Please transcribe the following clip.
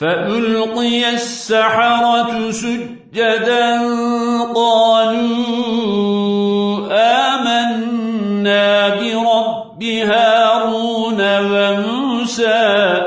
فألقي السحرة سجدا قالوا آمنا برب هارون وموسى